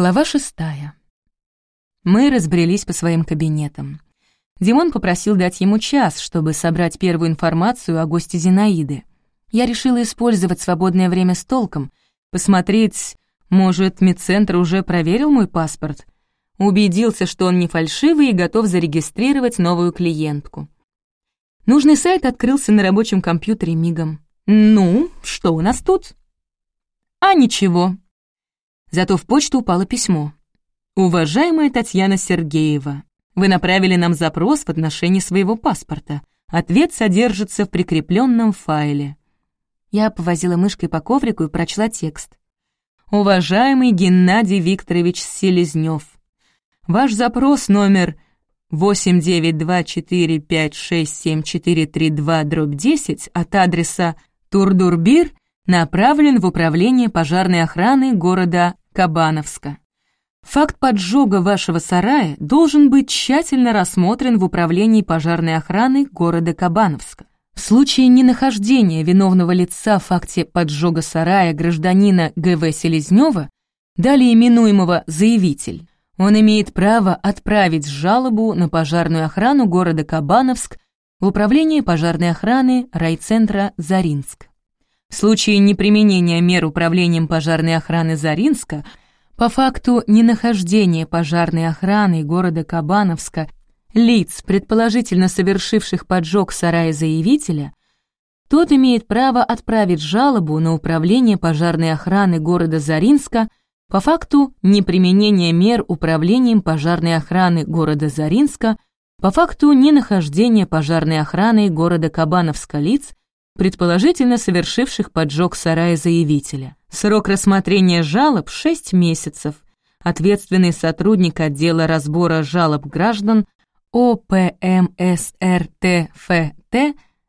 Глава шестая. Мы разбрелись по своим кабинетам. Димон попросил дать ему час, чтобы собрать первую информацию о госте Зинаиды. Я решила использовать свободное время с толком, посмотреть, может, медцентр уже проверил мой паспорт, убедился, что он не фальшивый и готов зарегистрировать новую клиентку. Нужный сайт открылся на рабочем компьютере мигом. «Ну, что у нас тут?» «А ничего». Зато в почту упало письмо. «Уважаемая Татьяна Сергеева, вы направили нам запрос в отношении своего паспорта. Ответ содержится в прикрепленном файле». Я повозила мышкой по коврику и прочла текст. «Уважаемый Геннадий Викторович Селезнёв, ваш запрос номер 892456742-10 от адреса Турдурбир направлен в Управление пожарной охраны города Кабановска. Факт поджога вашего сарая должен быть тщательно рассмотрен в Управлении пожарной охраны города Кабановска. В случае ненахождения виновного лица в факте поджога сарая гражданина Г.В. Селезнева, далее именуемого заявитель, он имеет право отправить жалобу на пожарную охрану города Кабановск в Управление пожарной охраны райцентра Заринск. В случае неприменения мер управлением пожарной охраны Заринска по факту ненахождения пожарной охраны города Кабановска лиц, предположительно совершивших поджог сарая заявителя, тот имеет право отправить жалобу на управление пожарной охраны города Заринска по факту неприменения мер управлением пожарной охраны города Заринска по факту ненахождения пожарной охраны города Кабановска лиц, предположительно совершивших поджог сарая заявителя. Срок рассмотрения жалоб — 6 месяцев. Ответственный сотрудник отдела разбора жалоб граждан ОПМСРТФТ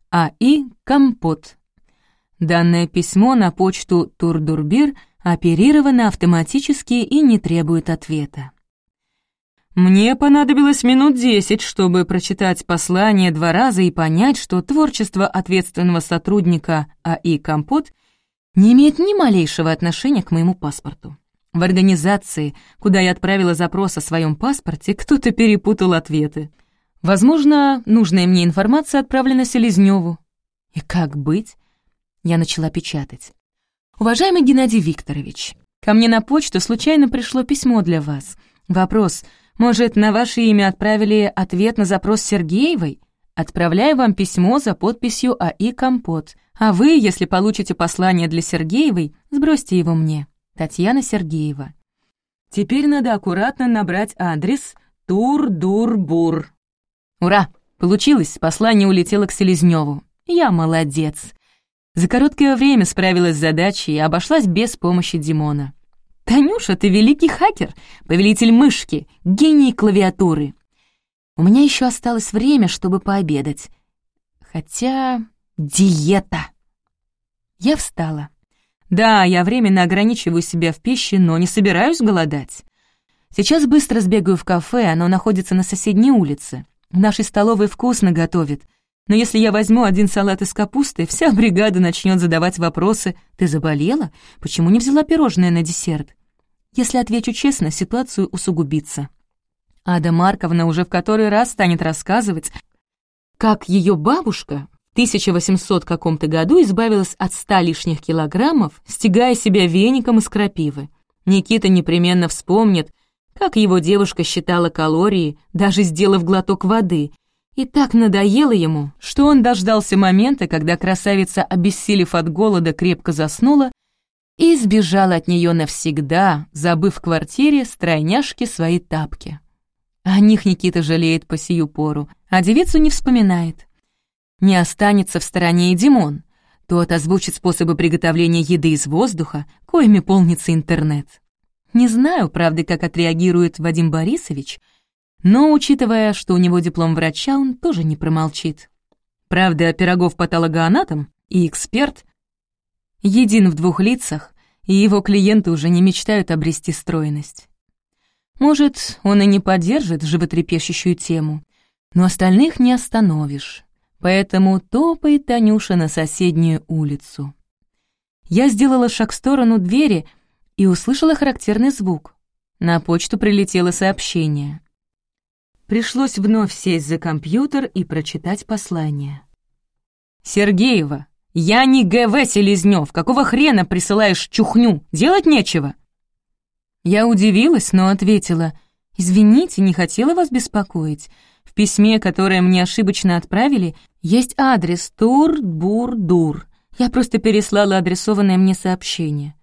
АИ «Компот». Данное письмо на почту Турдурбир оперировано автоматически и не требует ответа. Мне понадобилось минут десять, чтобы прочитать послание два раза и понять, что творчество ответственного сотрудника АИ «Компот» не имеет ни малейшего отношения к моему паспорту. В организации, куда я отправила запрос о своем паспорте, кто-то перепутал ответы. Возможно, нужная мне информация отправлена Селезнёву. И как быть? Я начала печатать. «Уважаемый Геннадий Викторович, ко мне на почту случайно пришло письмо для вас. Вопрос — может, на ваше имя отправили ответ на запрос Сергеевой? Отправляю вам письмо за подписью АИ «Компот». А вы, если получите послание для Сергеевой, сбросьте его мне. Татьяна Сергеева. Теперь надо аккуратно набрать адрес Тур-Дур-Бур. Ура! Получилось, послание улетело к Селезневу. Я молодец. За короткое время справилась с задачей и обошлась без помощи Димона. «Танюша, ты великий хакер, повелитель мышки, гений клавиатуры». У меня еще осталось время, чтобы пообедать. Хотя... диета. Я встала. Да, я временно ограничиваю себя в пище, но не собираюсь голодать. Сейчас быстро сбегаю в кафе, оно находится на соседней улице. В нашей столовой вкусно готовят. Но если я возьму один салат из капусты, вся бригада начнет задавать вопросы. «Ты заболела? Почему не взяла пирожное на десерт?» Если отвечу честно, ситуацию усугубится. Ада Марковна уже в который раз станет рассказывать, как ее бабушка в 1800 каком-то году избавилась от ста лишних килограммов, стягая себя веником из крапивы. Никита непременно вспомнит, как его девушка считала калории, даже сделав глоток воды, и так надоело ему, что он дождался момента, когда красавица, обессилев от голода, крепко заснула и сбежал от нее навсегда, забыв в квартире стройняшки свои тапки. О них Никита жалеет по сию пору, а девицу не вспоминает. Не останется в стороне и Димон. Тот озвучит способы приготовления еды из воздуха, коими полнится интернет. Не знаю, правда, как отреагирует Вадим Борисович, но, учитывая, что у него диплом врача, он тоже не промолчит. Правда, Пирогов патологоанатом и эксперт един в двух лицах, и его клиенты уже не мечтают обрести стройность. Может, он и не поддержит животрепещущую тему, но остальных не остановишь. Поэтому топает Танюша на соседнюю улицу. Я сделала шаг в сторону двери и услышала характерный звук. На почту прилетело сообщение. Пришлось вновь сесть за компьютер и прочитать послание. «Сергеева, я не ГВ Селезнёв. Какого хрена присылаешь чухню? Делать нечего?» Я удивилась, но ответила. «Извините, не хотела вас беспокоить. В письме, которое мне ошибочно отправили, есть адрес Тур-Бур-Дур. Я просто переслала адресованное мне сообщение».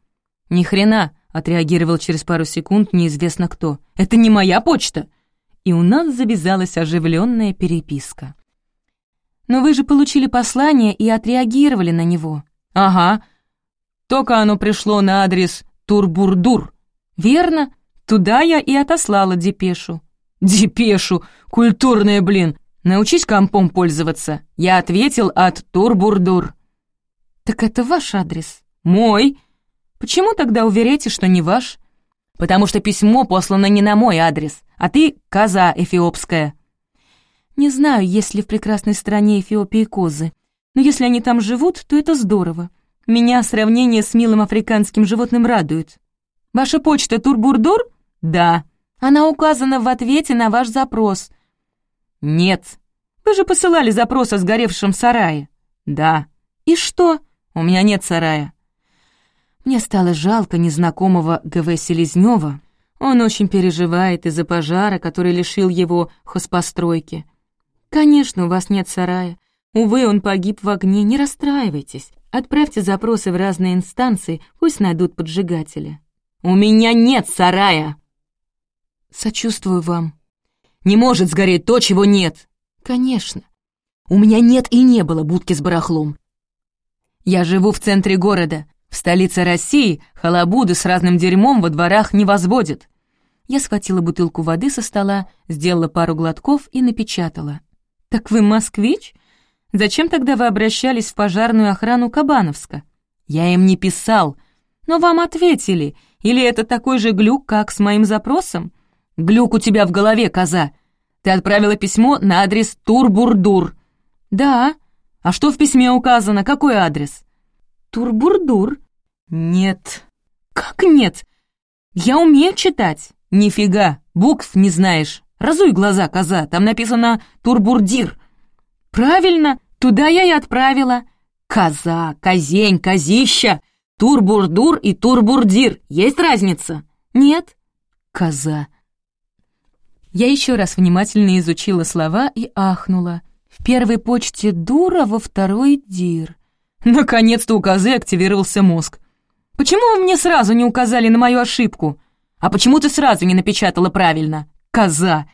«Ни хрена», — отреагировал через пару секунд неизвестно кто. «Это не моя почта!» И у нас завязалась оживленная переписка. «Но вы же получили послание и отреагировали на него». «Ага. Только оно пришло на адрес Турбурдур». «Верно. Туда я и отослала депешу». «Депешу! Культурная, блин! Научись компом пользоваться!» Я ответил от Турбурдур. «Так это ваш адрес?» «Мой!» «Почему тогда уверяете, что не ваш?» «Потому что письмо послано не на мой адрес, а ты — коза эфиопская». «Не знаю, есть ли в прекрасной стране Эфиопии козы, но если они там живут, то это здорово. Меня сравнение с милым африканским животным радует. Ваша почта Турбурдур? Да. Она указана в ответе на ваш запрос. Нет. Вы же посылали запрос о сгоревшем сарае. Да. И что? У меня нет сарая. Мне стало жалко незнакомого ГВ Селезнёва. Он очень переживает из-за пожара, который лишил его хозпостройки. Конечно, у вас нет сарая. Увы, он погиб в огне, не расстраивайтесь. Отправьте запросы в разные инстанции, пусть найдут поджигателя. «У меня нет сарая!» «Сочувствую вам». «Не может сгореть то, чего нет!» «Конечно». «У меня нет и не было будки с барахлом. Я живу в центре города. В столице России халабуды с разным дерьмом во дворах не возводят». Я схватила бутылку воды со стола, сделала пару глотков и напечатала. «Так вы москвич? Зачем тогда вы обращались в пожарную охрану Кабановска?» «Я им не писал, но вам ответили, или это такой же глюк, как с моим запросом? Глюк у тебя в голове, коза. Ты отправила письмо на адрес Турбурдур. Да. А что в письме указано? Какой адрес? Турбурдур. Нет. Как нет? Я умею читать. Нифига, букв не знаешь. Разуй глаза, коза, там написано Турбурдир. Правильно, туда я и отправила. Коза, козень, козища. Турбурдур и турбурдир. Есть разница? Нет? Коза. Я еще раз внимательно изучила слова и ахнула. В первой почте дура, во второй дир. Наконец-то у козы активировался мозг. Почему вы мне сразу не указали на мою ошибку? А почему ты сразу не напечатала правильно? Коза.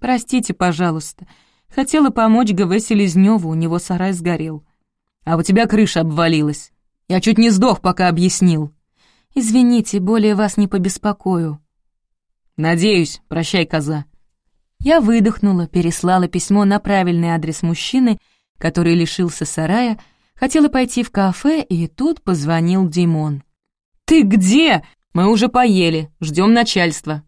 Простите, пожалуйста. Хотела помочь ГВ Селезнёву, у него сарай сгорел. А у тебя крыша обвалилась. Я чуть не сдох, пока объяснил. Извините, более вас не побеспокою. Надеюсь, прощай, коза. Я выдохнула, переслала письмо на правильный адрес мужчины, который лишился сарая, хотела пойти в кафе, и тут позвонил Димон. «Ты где? Мы уже поели, ждем начальства».